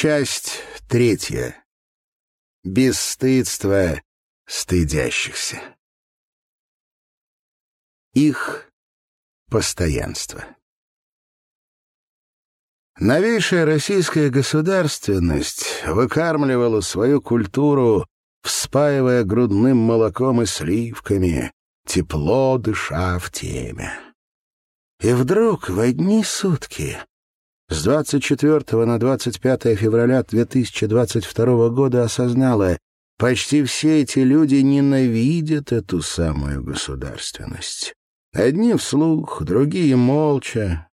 Часть третья. Бесстыдство стыдящихся. Их постоянство. Новейшая российская государственность выкармливала свою культуру, вспаивая грудным молоком и сливками, тепло дыша в теме. И вдруг в одни сутки с 24 на 25 февраля 2022 года осознала, почти все эти люди ненавидят эту самую государственность. Одни вслух, другие молча.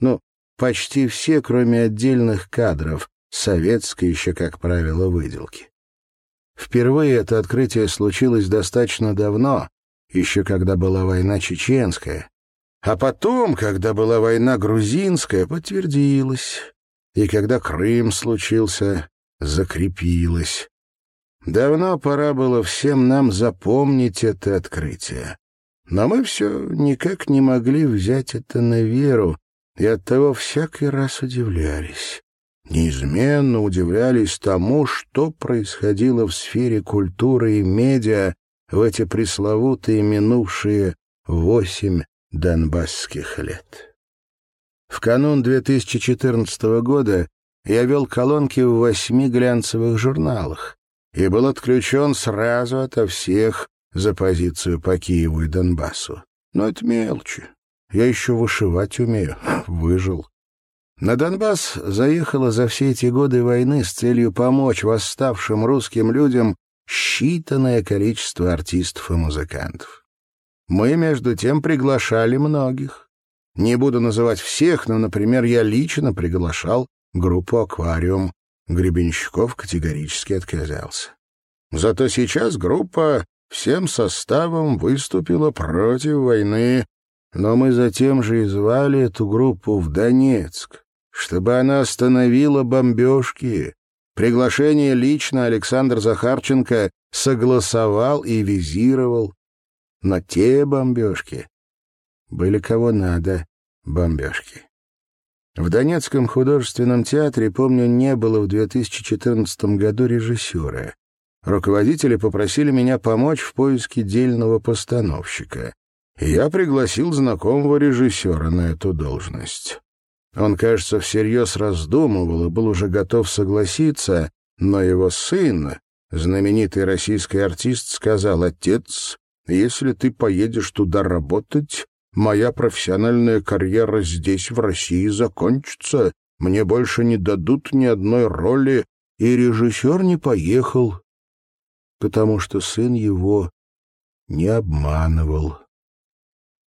Ну, почти все, кроме отдельных кадров, советской еще, как правило, выделки. Впервые это открытие случилось достаточно давно, еще когда была война чеченская, а потом, когда была война грузинская, подтвердилось. И когда Крым случился, закрепилось. Давно пора было всем нам запомнить это открытие. Но мы все никак не могли взять это на веру, и оттого всякий раз удивлялись. Неизменно удивлялись тому, что происходило в сфере культуры и медиа в эти пресловутые минувшие восемь донбасских лет. В канун 2014 года я вел колонки в восьми глянцевых журналах и был отключен сразу ото всех за позицию по Киеву и Донбассу. Но это мелочи. Я еще вышивать умею. Выжил. На Донбасс заехала за все эти годы войны с целью помочь восставшим русским людям считанное количество артистов и музыкантов. Мы, между тем, приглашали многих. Не буду называть всех, но, например, я лично приглашал группу «Аквариум». Гребенщиков категорически отказался. Зато сейчас группа всем составом выступила против войны, но мы затем же и звали эту группу в Донецк, чтобы она остановила бомбежки. Приглашение лично Александр Захарченко согласовал и визировал. Но те бомбежки были кого надо бомбежки. В Донецком художественном театре, помню, не было в 2014 году режиссера. Руководители попросили меня помочь в поиске дельного постановщика. И я пригласил знакомого режиссера на эту должность. Он, кажется, всерьез раздумывал и был уже готов согласиться, но его сын, знаменитый российский артист, сказал, «Отец, если ты поедешь туда работать, моя профессиональная карьера здесь, в России, закончится. Мне больше не дадут ни одной роли, и режиссер не поехал, потому что сын его не обманывал.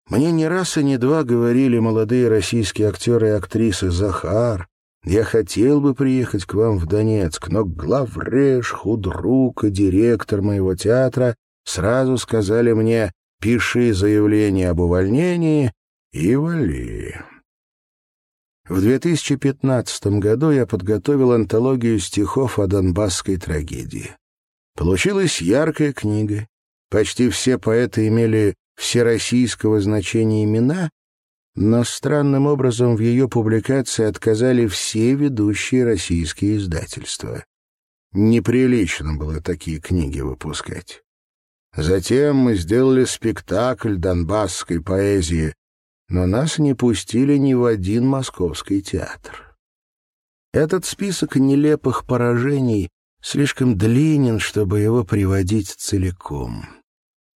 Мне не раз и не два говорили молодые российские актеры и актрисы «Захар, я хотел бы приехать к вам в Донецк, но главреж, худрук и директор моего театра сразу сказали мне «пиши заявление об увольнении и вали». В 2015 году я подготовил антологию стихов о донбасской трагедии. Получилась яркая книга. Почти все поэты имели всероссийского значения имена, но странным образом в ее публикации отказали все ведущие российские издательства. Неприлично было такие книги выпускать. Затем мы сделали спектакль донбасской поэзии, но нас не пустили ни в один московский театр. Этот список нелепых поражений слишком длинен, чтобы его приводить целиком.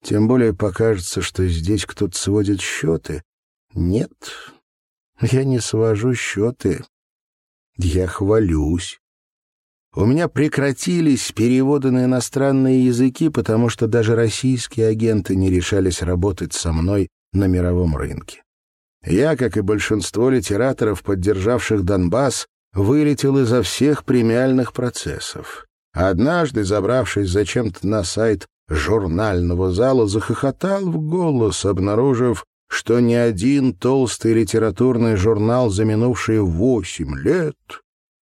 Тем более покажется, что здесь кто-то сводит счеты. Нет, я не свожу счеты. Я хвалюсь. У меня прекратились переводы на иностранные языки, потому что даже российские агенты не решались работать со мной на мировом рынке. Я, как и большинство литераторов, поддержавших Донбасс, вылетел изо всех премиальных процессов. Однажды, забравшись зачем-то на сайт журнального зала, захохотал в голос, обнаружив, что ни один толстый литературный журнал за минувшие восемь лет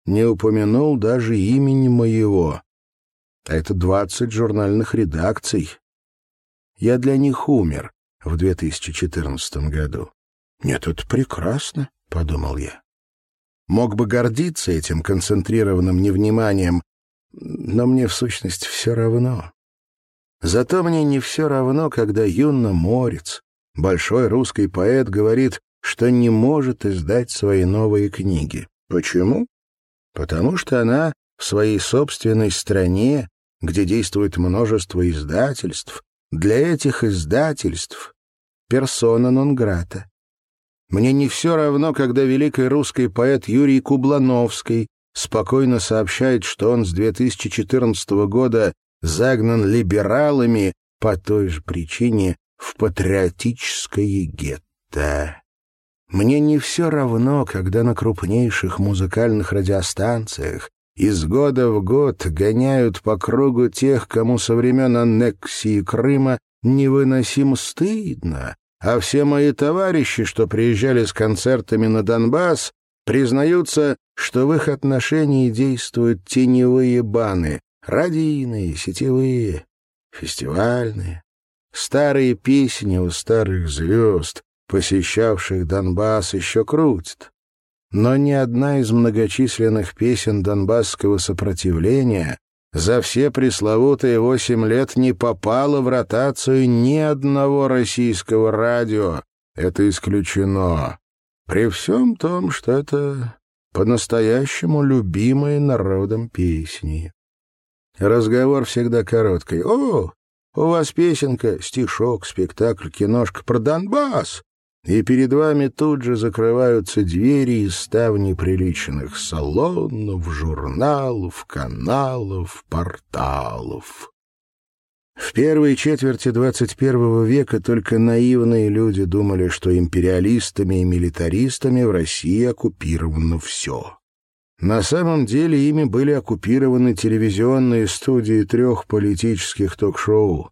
не упомянул даже имени моего. А это двадцать журнальных редакций. Я для них умер в 2014 году. Нет, это прекрасно, — подумал я. мог бы гордиться этим концентрированным невниманием, но мне в сущности все равно. Зато мне не все равно, когда Юнна Морец, большой русский поэт, говорит, что не может издать свои новые книги. Почему? Потому что она в своей собственной стране, где действует множество издательств, для этих издательств персона нон-грата. Мне не все равно, когда великий русский поэт Юрий Кублановский спокойно сообщает, что он с 2014 года загнан либералами по той же причине в патриотическое гетто. Мне не все равно, когда на крупнейших музыкальных радиостанциях из года в год гоняют по кругу тех, кому со времен аннексии Крыма невыносимо стыдно, а все мои товарищи, что приезжали с концертами на Донбасс, признаются, что в их отношении действуют теневые баны, радийные, сетевые, фестивальные. Старые песни у старых звезд, посещавших Донбасс, еще крутят но ни одна из многочисленных песен донбасского сопротивления за все пресловутые восемь лет не попала в ротацию ни одного российского радио. Это исключено. При всем том, что это по-настоящему любимые народом песни. Разговор всегда короткий. «О, у вас песенка, стишок, спектакль, киношка про Донбасс и перед вами тут же закрываются двери и ставни приличных салонов, журналов, каналов, порталов. В первой четверти XXI века только наивные люди думали, что империалистами и милитаристами в России оккупировано все. На самом деле ими были оккупированы телевизионные студии трех политических ток-шоу.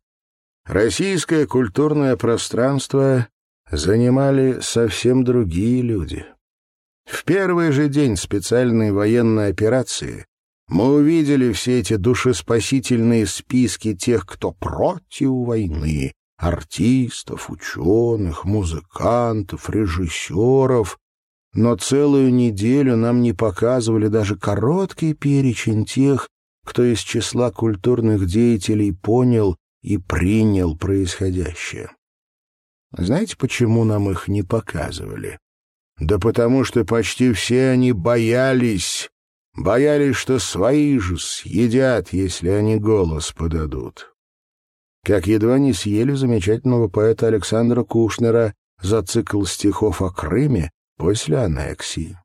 Российское культурное пространство занимали совсем другие люди. В первый же день специальной военной операции мы увидели все эти душеспасительные списки тех, кто против войны, артистов, ученых, музыкантов, режиссеров, но целую неделю нам не показывали даже короткий перечень тех, кто из числа культурных деятелей понял и принял происходящее. Знаете, почему нам их не показывали? Да потому что почти все они боялись, боялись, что свои же съедят, если они голос подадут. Как едва не съели замечательного поэта Александра Кушнера за цикл стихов о Крыме после аннексии.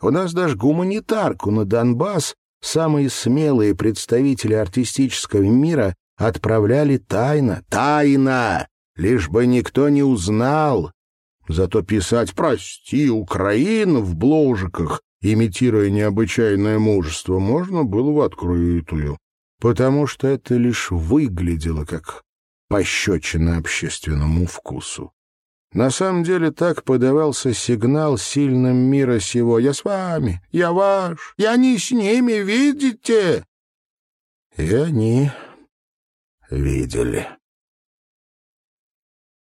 У нас даже гуманитарку на Донбасс самые смелые представители артистического мира отправляли тайно, тайно, лишь бы никто не узнал. Зато писать «Прости, Украина» в бложиках, имитируя необычайное мужество, можно было в открытую, потому что это лишь выглядело как пощечина общественному вкусу. На самом деле так подавался сигнал сильным мира сего. «Я с вами, я ваш, я не с ними, видите?» И они видели.